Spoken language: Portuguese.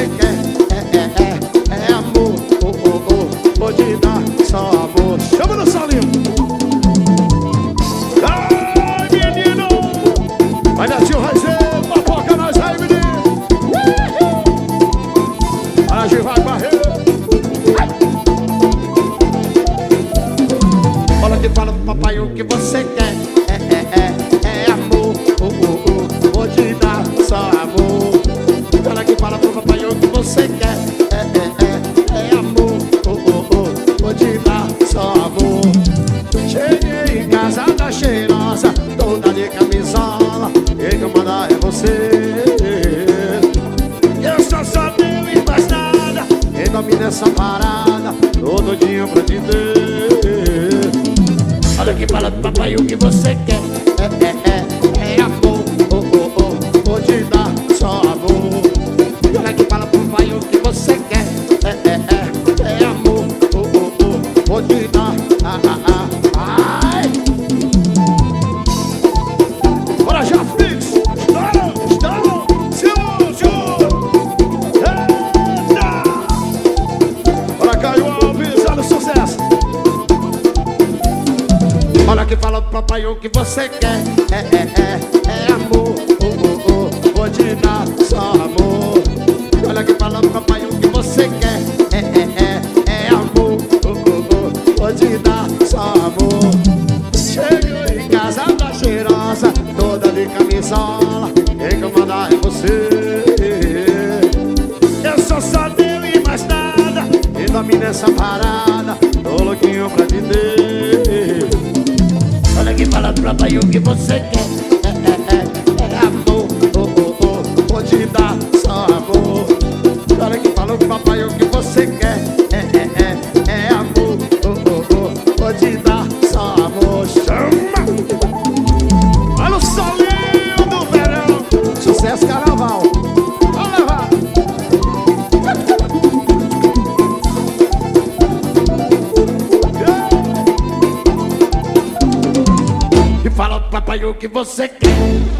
de que nessa parada Todo dia pra te ter Olha que fala do papai o que você quer é, é, é. pode falar pro papai o que você quer. É, é, é, é, é amor, oh, oh, oh, hoje dá só amor. Olha que fala pro papai o que você quer. É, é, é, é amor, oh, oh, oh, hoje dá só amor. Chego em casa da cheirosa, toda de camisola, e que eu mandar é você. Eu sou só Deus e mais nada, e domina essa parada, tô louquinho pra te ter trabalho que você quer É, é, é, amor, oh, oh, oh Vou te dar só amor Olha que falou que papai o que você quer papai, o que você quer?